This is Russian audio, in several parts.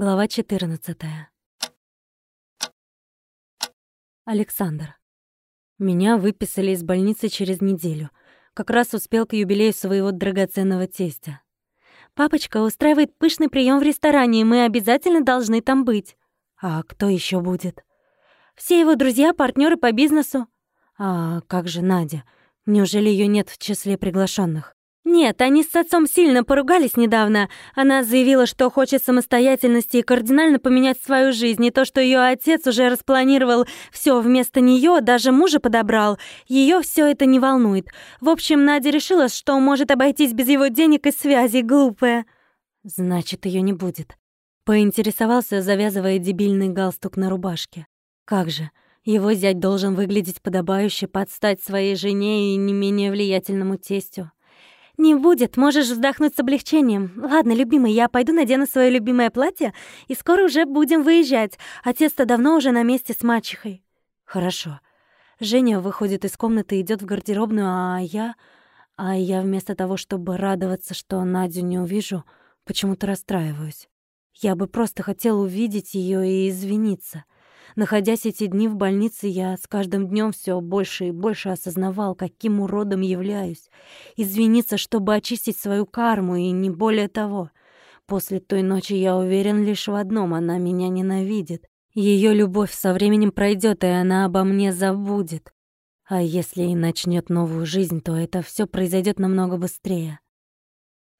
Глава 14. Александр. Меня выписали из больницы через неделю. Как раз успел к юбилею своего драгоценного тестя. «Папочка устраивает пышный прием в ресторане, и мы обязательно должны там быть». «А кто еще будет?» «Все его друзья, партнеры по бизнесу». «А как же Надя? Неужели ее нет в числе приглашенных? Нет, они с отцом сильно поругались недавно. Она заявила, что хочет самостоятельности и кардинально поменять свою жизнь. И то, что ее отец уже распланировал все вместо нее, даже мужа подобрал. Ее все это не волнует. В общем, Надя решила, что может обойтись без его денег и связей, глупая. Значит, ее не будет. Поинтересовался, завязывая дебильный галстук на рубашке. Как же, его зять должен выглядеть подобающе, подстать своей жене и не менее влиятельному тестю. «Не будет, можешь вздохнуть с облегчением. Ладно, любимый, я пойду надену свое любимое платье, и скоро уже будем выезжать. Отец-то давно уже на месте с мачехой». «Хорошо». Женя выходит из комнаты, идет в гардеробную, а я... А я вместо того, чтобы радоваться, что Надю не увижу, почему-то расстраиваюсь. Я бы просто хотел увидеть ее и извиниться — Находясь эти дни в больнице, я с каждым днем все больше и больше осознавал, каким уродом являюсь. Извиниться, чтобы очистить свою карму, и не более того. После той ночи я уверен лишь в одном — она меня ненавидит. Ее любовь со временем пройдет, и она обо мне забудет. А если и начнет новую жизнь, то это все произойдет намного быстрее.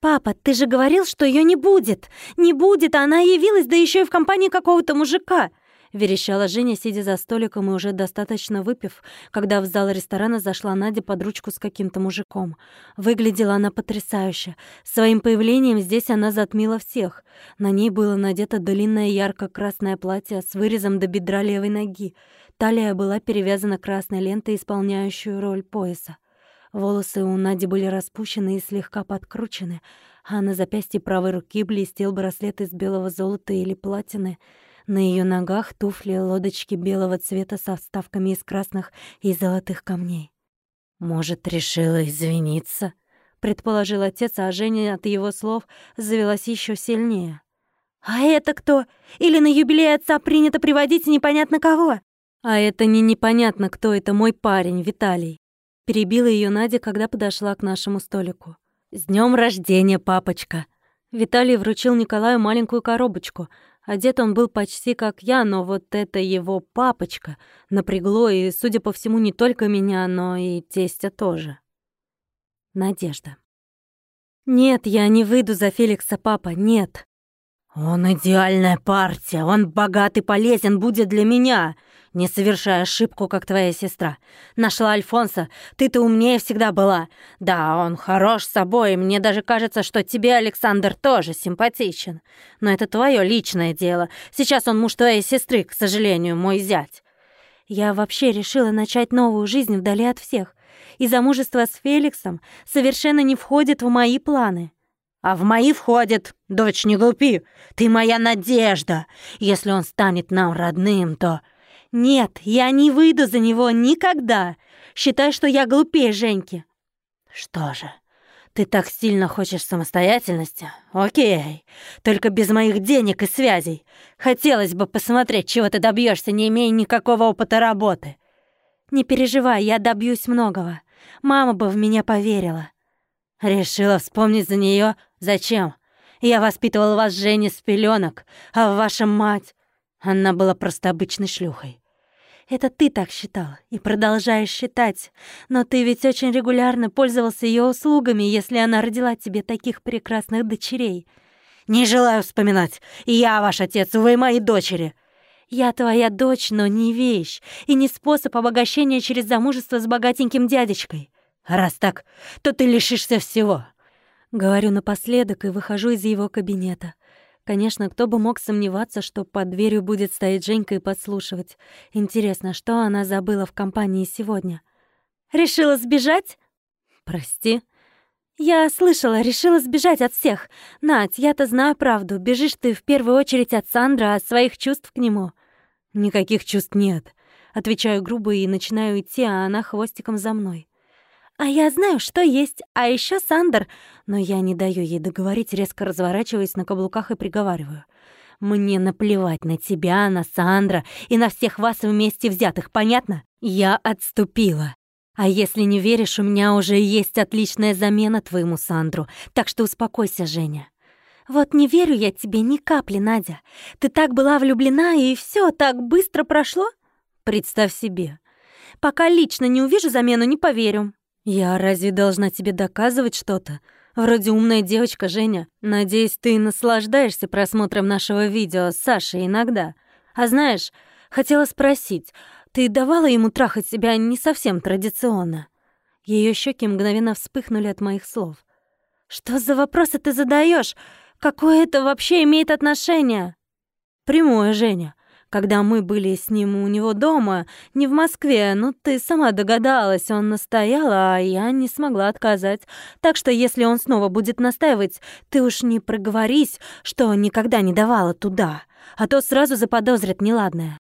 «Папа, ты же говорил, что ее не будет! Не будет, а она явилась, да еще и в компании какого-то мужика!» — верещала Женя, сидя за столиком и уже достаточно выпив, когда в зал ресторана зашла Надя под ручку с каким-то мужиком. Выглядела она потрясающе. Своим появлением здесь она затмила всех. На ней было надето длинное ярко-красное платье с вырезом до бедра левой ноги. Талия была перевязана красной лентой, исполняющую роль пояса. Волосы у Нади были распущены и слегка подкручены, а на запястье правой руки блестел браслет из белого золота или платины — на ее ногах туфли лодочки белого цвета со вставками из красных и золотых камней. «Может, решила извиниться?» — предположил отец, а Женя от его слов завелась еще сильнее. «А это кто? Или на юбилей отца принято приводить непонятно кого?» «А это не непонятно, кто это мой парень, Виталий». Перебила ее Надя, когда подошла к нашему столику. «С днем рождения, папочка!» Виталий вручил Николаю маленькую коробочку, Одет он был почти как я, но вот это его папочка напрягло, и, судя по всему, не только меня, но и тестя тоже. Надежда. «Нет, я не выйду за Феликса, папа, нет». «Он идеальная партия, он богат и полезен будет для меня», не совершай ошибку, как твоя сестра. Нашла Альфонса, ты-то умнее всегда была. Да, он хорош собой, мне даже кажется, что тебе, Александр, тоже симпатичен. Но это твое личное дело. Сейчас он муж твоей сестры, к сожалению, мой зять. Я вообще решила начать новую жизнь вдали от всех. И замужество с Феликсом совершенно не входит в мои планы. А в мои входит. Дочь, не глупи. Ты моя надежда. Если он станет нам родным, то... «Нет, я не выйду за него никогда. Считай, что я глупее Женьки». «Что же, ты так сильно хочешь самостоятельности? Окей, только без моих денег и связей. Хотелось бы посмотреть, чего ты добьешься, не имея никакого опыта работы». «Не переживай, я добьюсь многого. Мама бы в меня поверила». «Решила вспомнить за нее? Зачем? Я воспитывал вас, Женя, с пеленок, а ваша мать...» Она была просто обычной шлюхой. Это ты так считал и продолжаешь считать. Но ты ведь очень регулярно пользовался ее услугами, если она родила тебе таких прекрасных дочерей. Не желаю вспоминать. Я ваш отец, вы мои дочери. Я твоя дочь, но не вещь, и не способ обогащения через замужество с богатеньким дядечкой. Раз так, то ты лишишься всего. Говорю напоследок и выхожу из его кабинета. Конечно, кто бы мог сомневаться, что под дверью будет стоять Женька и подслушивать. Интересно, что она забыла в компании сегодня? «Решила сбежать?» «Прости». «Я слышала, решила сбежать от всех. Надь, я-то знаю правду. Бежишь ты в первую очередь от Сандра, от своих чувств к нему». «Никаких чувств нет». Отвечаю грубо и начинаю идти, а она хвостиком за мной. «А я знаю, что есть. А еще Сандер...» Но я не даю ей договорить, резко разворачиваясь на каблуках и приговариваю. Мне наплевать на тебя, на Сандра и на всех вас вместе взятых, понятно? Я отступила. А если не веришь, у меня уже есть отличная замена твоему Сандру, так что успокойся, Женя. Вот не верю я тебе ни капли, Надя. Ты так была влюблена, и все так быстро прошло? Представь себе. Пока лично не увижу замену, не поверю. Я разве должна тебе доказывать что-то? Вроде умная девочка, Женя. Надеюсь, ты наслаждаешься просмотром нашего видео с Сашей иногда. А знаешь, хотела спросить, ты давала ему трахать себя не совсем традиционно?» Ее щеки мгновенно вспыхнули от моих слов. «Что за вопросы ты задаешь? Какое это вообще имеет отношение?» «Прямое, Женя. Когда мы были с ним у него дома, не в Москве, ну ты сама догадалась, он настоял, а я не смогла отказать. Так что если он снова будет настаивать, ты уж не проговорись, что никогда не давала туда, а то сразу заподозрят неладное.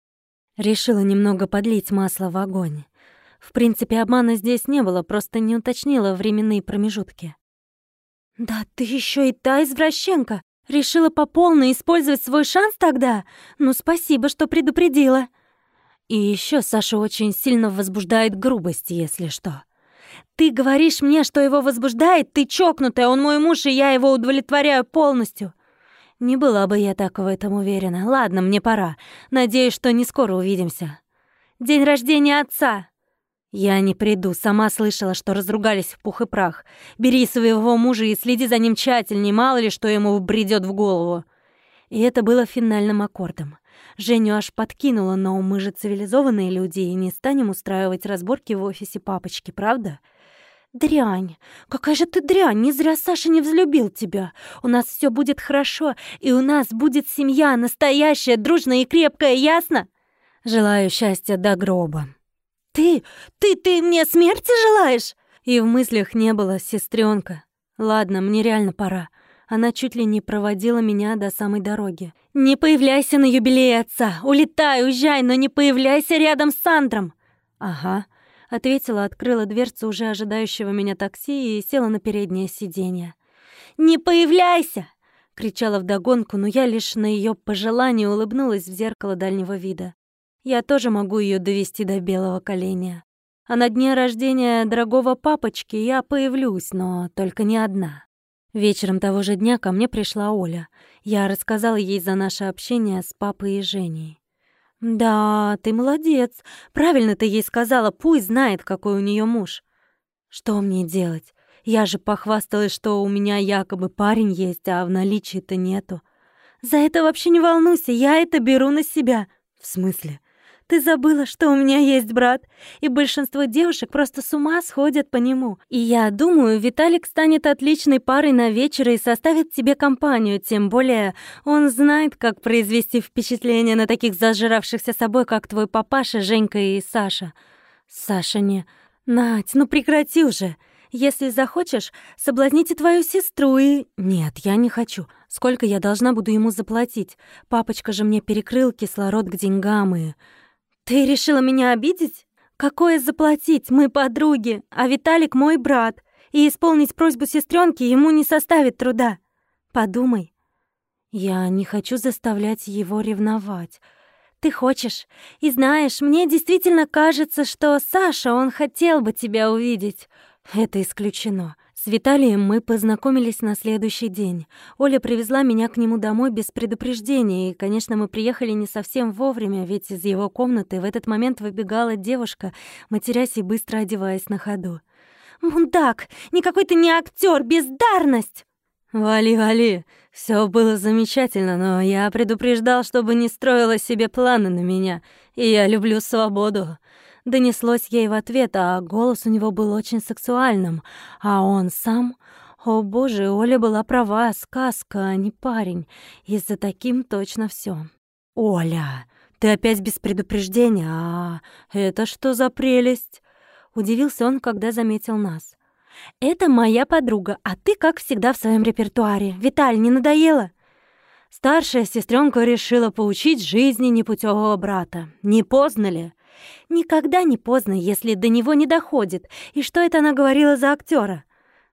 Решила немного подлить масло в огонь. В принципе, обмана здесь не было, просто не уточнила временные промежутки. «Да ты еще и та извращенка! Решила по полной использовать свой шанс тогда? Ну, спасибо, что предупредила!» И еще Саша очень сильно возбуждает грубость, если что. «Ты говоришь мне, что его возбуждает? Ты чокнутая, он мой муж, и я его удовлетворяю полностью. Не была бы я так в этом уверена. Ладно, мне пора. Надеюсь, что не скоро увидимся. День рождения отца. Я не приду, сама слышала, что разругались в пух и прах. Бери своего мужа и следи за ним тщательнее, мало ли что ему бредет в голову. И это было финальным аккордом. Женю аж подкинула, но мы же цивилизованные люди и не станем устраивать разборки в офисе папочки, правда? — «Дрянь! Какая же ты дрянь! Не зря Саша не взлюбил тебя! У нас все будет хорошо, и у нас будет семья, настоящая, дружная и крепкая, ясно?» «Желаю счастья до гроба». «Ты, ты, ты мне смерти желаешь?» И в мыслях не было, сестренка. «Ладно, мне реально пора». Она чуть ли не проводила меня до самой дороги. «Не появляйся на юбилее отца! Улетай, уезжай, но не появляйся рядом с Сандром!» «Ага». Ответила, открыла дверцу уже ожидающего меня такси и села на переднее сиденье. «Не появляйся!» — кричала вдогонку, но я лишь на ее пожелание улыбнулась в зеркало дальнего вида. Я тоже могу ее довести до белого коленя. А на дне рождения дорогого папочки я появлюсь, но только не одна. Вечером того же дня ко мне пришла Оля. Я рассказала ей за наше общение с папой и Женей. «Да, ты молодец. Правильно ты ей сказала, пусть знает, какой у нее муж. Что мне делать? Я же похвасталась, что у меня якобы парень есть, а в наличии-то нету. За это вообще не волнуйся, я это беру на себя. В смысле? Ты забыла, что у меня есть брат, и большинство девушек просто с ума сходят по нему. И я думаю, Виталик станет отличной парой на вечер и составит тебе компанию, тем более он знает, как произвести впечатление на таких зажравшихся собой, как твой папаша, Женька и Саша. Саша не... Надь, ну прекрати уже. Если захочешь, соблазните твою сестру и... Нет, я не хочу. Сколько я должна буду ему заплатить? Папочка же мне перекрыл кислород к деньгам и... «Ты решила меня обидеть? Какое заплатить? Мы подруги, а Виталик мой брат, и исполнить просьбу сестренки ему не составит труда. Подумай». «Я не хочу заставлять его ревновать. Ты хочешь. И знаешь, мне действительно кажется, что Саша, он хотел бы тебя увидеть. Это исключено. С Виталием мы познакомились на следующий день. Оля привезла меня к нему домой без предупреждения, и, конечно, мы приехали не совсем вовремя, ведь из его комнаты в этот момент выбегала девушка, матерясь и быстро одеваясь на ходу. «Мудак! Никакой ты не актер, бездарность!» «Вали, вали! Все было замечательно, но я предупреждал, чтобы не строила себе планы на меня, и я люблю свободу. Донеслось ей в ответ, а голос у него был очень сексуальным. А он сам... О боже, Оля была права, сказка, а не парень. И за таким точно все. «Оля, ты опять без предупреждения? А это что за прелесть?» Удивился он, когда заметил нас. «Это моя подруга, а ты, как всегда, в своем репертуаре. Виталь, не надоело?» Старшая сестренка решила поучить жизни непутевого брата. Не поздно ли? Никогда не поздно, если до него не доходит. И что это она говорила за актера?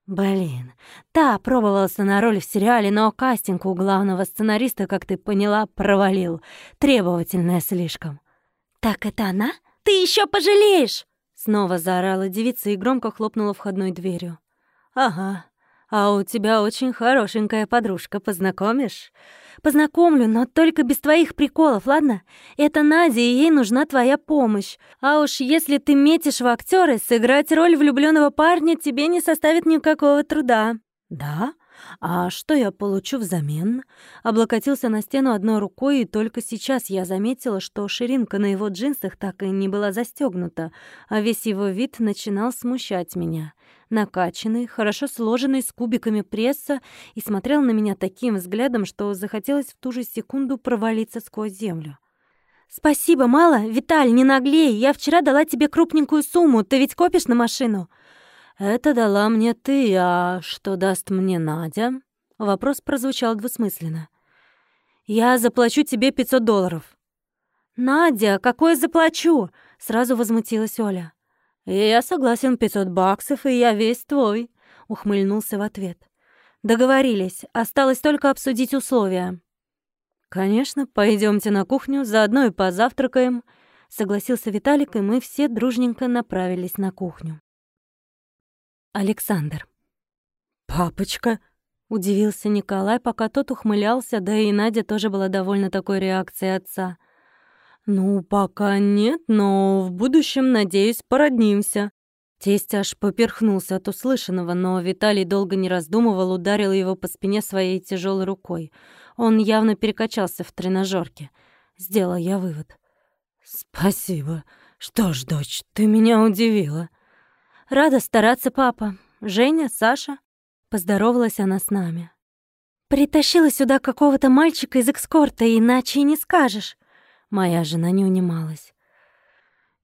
Блин, та пробовался на роль в сериале, но кастинг у главного сценариста, как ты поняла, провалил. Требовательная слишком. «Так это она? Ты еще пожалеешь!» Снова заорала девица и громко хлопнула входной дверью. «Ага, а у тебя очень хорошенькая подружка, познакомишь?» «Познакомлю, но только без твоих приколов, ладно? Это Надя, и ей нужна твоя помощь. А уж если ты метишь в актеры, сыграть роль влюбленного парня тебе не составит никакого труда». «Да? А что я получу взамен?» Облокотился на стену одной рукой, и только сейчас я заметила, что ширинка на его джинсах так и не была застегнута, а весь его вид начинал смущать меня накачанный, хорошо сложенный, с кубиками пресса, и смотрел на меня таким взглядом, что захотелось в ту же секунду провалиться сквозь землю. «Спасибо, мало. Виталь, не наглей. Я вчера дала тебе крупненькую сумму. Ты ведь копишь на машину?» «Это дала мне ты, а что даст мне Надя?» Вопрос прозвучал двусмысленно. «Я заплачу тебе 500 долларов». «Надя, какое заплачу?» — сразу возмутилась Оля. «Я согласен, 500 баксов, и я весь твой», — ухмыльнулся в ответ. «Договорились. Осталось только обсудить условия». «Конечно, пойдемте на кухню, заодно и позавтракаем», — согласился Виталик, и мы все дружненько направились на кухню. Александр. «Папочка!» — удивился Николай, пока тот ухмылялся, да и Надя тоже была довольна такой реакцией отца. «Ну, пока нет, но в будущем, надеюсь, породнимся». Тесть аж поперхнулся от услышанного, но Виталий долго не раздумывал, ударил его по спине своей тяжелой рукой. Он явно перекачался в тренажерке. Сделал я вывод. «Спасибо. Что ж, дочь, ты меня удивила». «Рада стараться, папа. Женя, Саша?» Поздоровалась она с нами. «Притащила сюда какого-то мальчика из экскорта, иначе и не скажешь». Моя жена не унималась.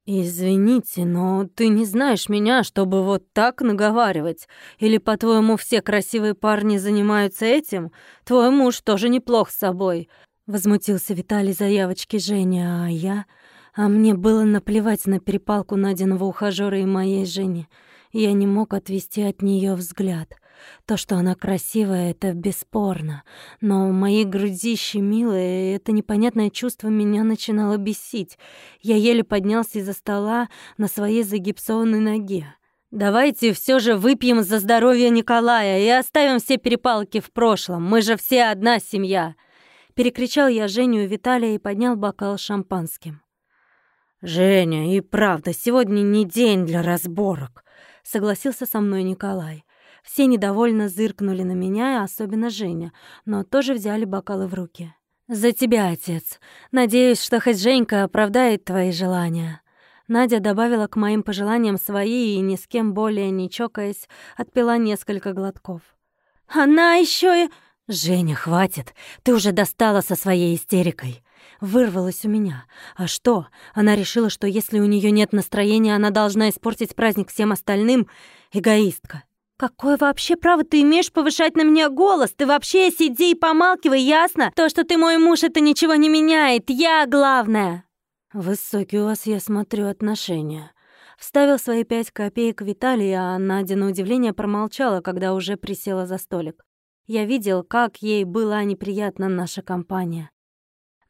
«Извините, но ты не знаешь меня, чтобы вот так наговаривать. Или, по-твоему, все красивые парни занимаются этим? Твой муж тоже неплох с собой». Возмутился Виталий заявочки Жени, а я... А мне было наплевать на перепалку Надиного ухажёра и моей Жени. Я не мог отвести от нее взгляд. То, что она красивая, это бесспорно. Но у моей груди щемило, и это непонятное чувство меня начинало бесить. Я еле поднялся из-за стола на своей загипсованной ноге. «Давайте все же выпьем за здоровье Николая и оставим все перепалки в прошлом. Мы же все одна семья!» Перекричал я Женю и Виталия и поднял бокал шампанским. «Женя, и правда, сегодня не день для разборок», — согласился со мной Николай. Все недовольно зыркнули на меня, особенно Женя, но тоже взяли бокалы в руки. «За тебя, отец. Надеюсь, что хоть Женька оправдает твои желания». Надя добавила к моим пожеланиям свои и, ни с кем более не чокаясь, отпила несколько глотков. «Она еще и...» «Женя, хватит! Ты уже достала со своей истерикой!» Вырвалась у меня. А что? Она решила, что если у нее нет настроения, она должна испортить праздник всем остальным? Эгоистка. «Какое вообще право ты имеешь повышать на меня голос? Ты вообще сиди и помалкивай, ясно? То, что ты мой муж, это ничего не меняет. Я главное!» «Высокие у вас, я смотрю, отношения». Вставил свои пять копеек Виталий, а Надя на удивление промолчала, когда уже присела за столик. Я видел, как ей была неприятна наша компания.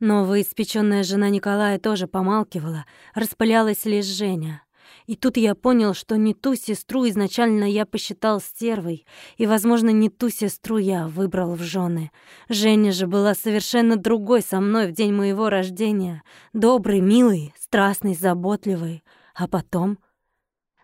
Новоиспечённая жена Николая тоже помалкивала, распылялась лишь Женя. И тут я понял, что не ту сестру изначально я посчитал стервой, и, возможно, не ту сестру я выбрал в жены. Женя же была совершенно другой со мной в день моего рождения. Добрый, милый, страстный, заботливый. А потом...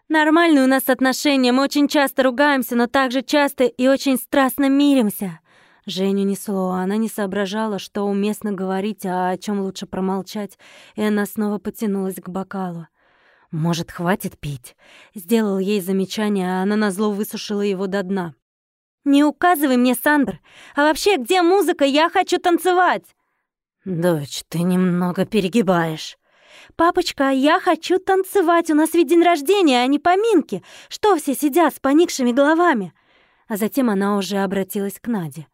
Нормальные у нас отношения, мы очень часто ругаемся, но также часто и очень страстно миримся. Женю несло, она не соображала, что уместно говорить, а о чем лучше промолчать, и она снова потянулась к бокалу. «Может, хватит пить?» Сделал ей замечание, а она назло высушила его до дна. «Не указывай мне, Сандр! А вообще, где музыка? Я хочу танцевать!» «Дочь, ты немного перегибаешь». «Папочка, я хочу танцевать! У нас ведь день рождения, а не поминки! Что все сидят с поникшими головами?» А затем она уже обратилась к Наде.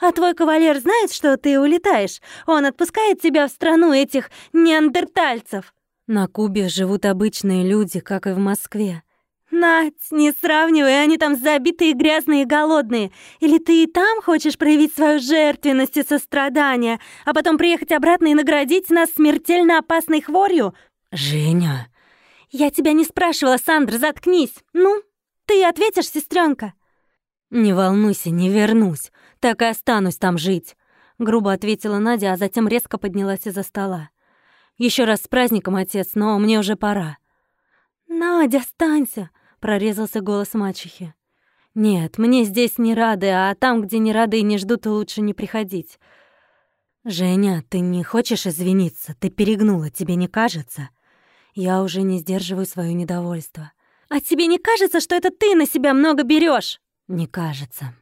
«А твой кавалер знает, что ты улетаешь? Он отпускает тебя в страну этих неандертальцев!» На Кубе живут обычные люди, как и в Москве. Надь, не сравнивай, они там забитые, грязные и голодные. Или ты и там хочешь проявить свою жертвенность и сострадание, а потом приехать обратно и наградить нас смертельно опасной хворью? Женя. Я тебя не спрашивала, Сандра, заткнись. Ну, ты ответишь, сестренка? Не волнуйся, не вернусь. Так и останусь там жить. Грубо ответила Надя, а затем резко поднялась из-за стола. Еще раз с праздником, отец, но мне уже пора. «Надя, останься!» — прорезался голос мачехи. «Нет, мне здесь не рады, а там, где не рады и не ждут, лучше не приходить». «Женя, ты не хочешь извиниться? Ты перегнула, тебе не кажется?» Я уже не сдерживаю свое недовольство. «А тебе не кажется, что это ты на себя много берешь? «Не кажется».